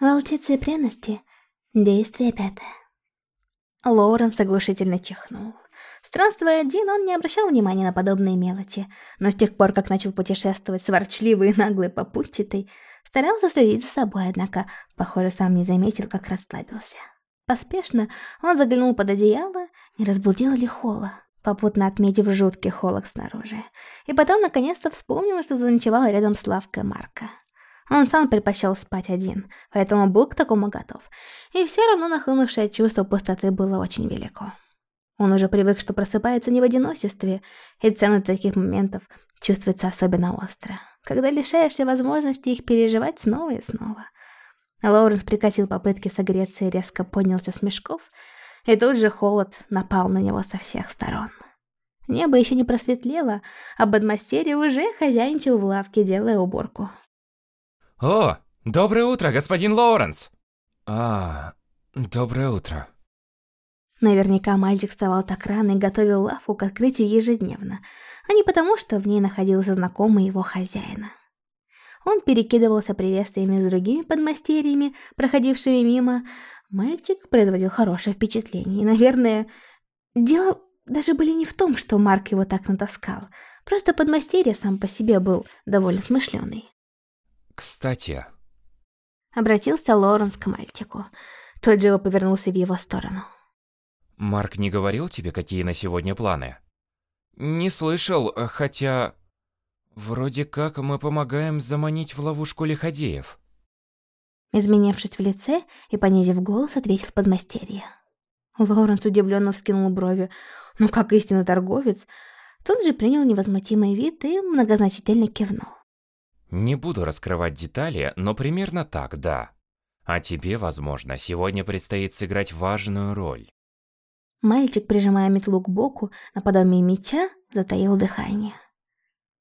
Волчицы и пряности. Действие пятое. Лоуренс оглушительно чихнул. Странствуя один, он не обращал внимания на подобные мелочи, но с тех пор, как начал путешествовать с ворчливой и наглой попутчатой, старался следить за собой, однако, похоже, сам не заметил, как расслабился. Поспешно он заглянул под одеяло, не разбудил ли Холла, попутно отметив жуткий холод снаружи. И потом, наконец-то, вспомнил, что заночевал рядом с лавкой Марка. Он сам предпочел спать один, поэтому был к такому готов. И все равно нахлынувшее чувство пустоты было очень велико. Он уже привык, что просыпается не в одиночестве, и цена таких моментов чувствуется особенно остро, когда лишаешься возможности их переживать снова и снова. Лоуренс прекратил попытки согреться и резко поднялся с мешков, и тут же холод напал на него со всех сторон. Небо еще не просветлело, а подмастерье уже хозяйничал в лавке, делая уборку. «О, доброе утро, господин Лоуренс!» «А, доброе утро». Наверняка мальчик вставал так рано и готовил лавку к открытию ежедневно, а не потому, что в ней находился знакомый его хозяина. Он перекидывался приветствиями с другими подмастерьями, проходившими мимо. Мальчик производил хорошее впечатление, и, наверное, дело даже были не в том, что Марк его так натаскал. Просто подмастерье сам по себе был довольно смышленый. «Кстати...» Обратился Лоренс к мальчику. Тот же повернулся в его сторону. Марк не говорил тебе, какие на сегодня планы? Не слышал, хотя... Вроде как мы помогаем заманить в ловушку лиходеев. Изменившись в лице и понизив голос, ответил подмастерье. Лоуренс удивленно вскинул брови. Ну, как истинный торговец, тот же принял невозмутимый вид и многозначительно кивнул. Не буду раскрывать детали, но примерно так, да. А тебе, возможно, сегодня предстоит сыграть важную роль. Мальчик, прижимая метлу к боку, наподобие меча, затаил дыхание.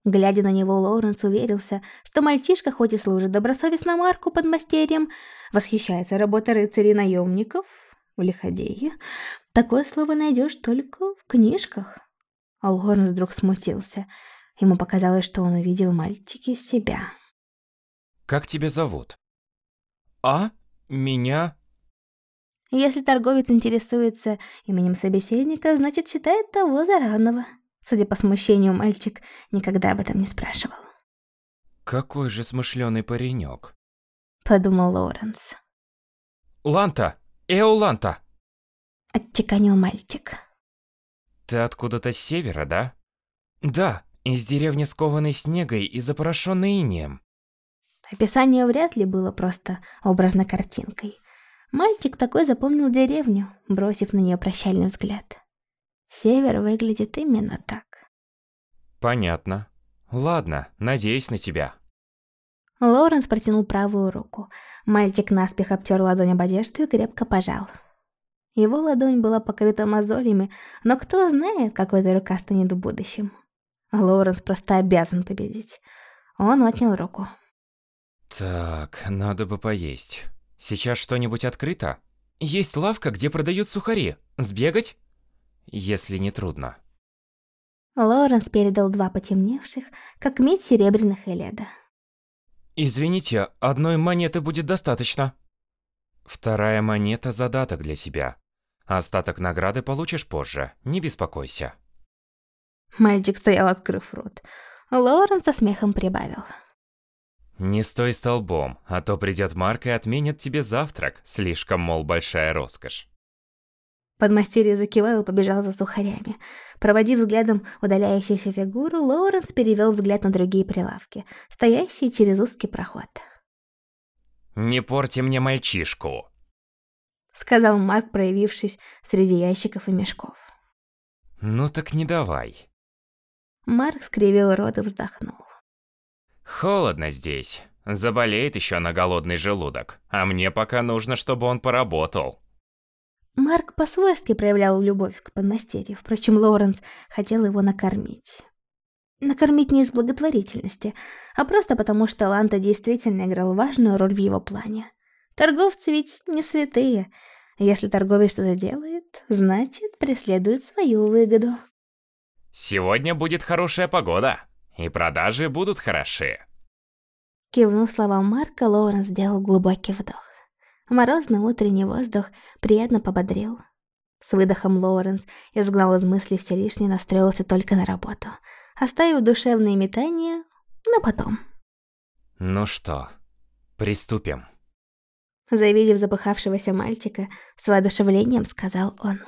Глядя на него, Лоуренс уверился, что мальчишка хоть и служит добросовестно Марку под мастерьем, восхищается работой рыцарей-наемников в Лиходее. Такое слово найдешь только в книжках. А Лоуренс вдруг смутился. Ему показалось, что он увидел мальчики себя. «Как тебя зовут?» «А? Меня?» Если торговец интересуется именем собеседника, значит считает того за равного. Судя по смущению, мальчик никогда об этом не спрашивал. «Какой же смышленый паренек», — подумал Лоуренс. «Ланта! Эо Ланта!» — отчеканил мальчик. «Ты откуда-то с севера, да?» «Да, из деревни, скованной снегой и запорошенной инеем». Описание вряд ли было просто образной картинкой. Мальчик такой запомнил деревню, бросив на нее прощальный взгляд. Север выглядит именно так. Понятно. Ладно, надеюсь на тебя. Лоренс протянул правую руку. Мальчик наспех обтер ладонь об одежду и крепко пожал. Его ладонь была покрыта мозолями, но кто знает, какой эта рука станет в будущем. Лоренс просто обязан победить. Он отнял руку. Так, надо бы поесть. Сейчас что-нибудь открыто? Есть лавка, где продают сухари. Сбегать? Если не трудно. Лоренс передал два потемневших, как медь серебряных эледа. Извините, одной монеты будет достаточно. Вторая монета – задаток для себя. Остаток награды получишь позже, не беспокойся. Мальчик стоял, открыв рот. Лоренс со смехом прибавил. Не стой столбом, а то придет Марк и отменит тебе завтрак. Слишком, мол, большая роскошь. Подмастерье закивал и побежал за сухарями. Проводив взглядом удаляющуюся фигуру, Лоуренс перевел взгляд на другие прилавки, стоящие через узкий проход. «Не порти мне мальчишку!» Сказал Марк, проявившись среди ящиков и мешков. «Ну так не давай». Марк скривил рот и вздохнул. Холодно здесь. Заболеет еще на голодный желудок. А мне пока нужно, чтобы он поработал. Марк по-свойски проявлял любовь к подмастерью, впрочем, Лоуренс хотел его накормить. Накормить не из благотворительности, а просто потому, что Ланта действительно играл важную роль в его плане. Торговцы ведь не святые. Если торговец что-то делает, значит, преследует свою выгоду. Сегодня будет хорошая погода. И продажи будут хороши. Кивнув словам Марка, Лоуренс сделал глубокий вдох. Морозный утренний воздух приятно пободрил. С выдохом Лоуренс изгнал из мыслей все лишнее и настроился только на работу, оставив душевные метания на потом. Ну что, приступим. Завидев запыхавшегося мальчика, с воодушевлением сказал он.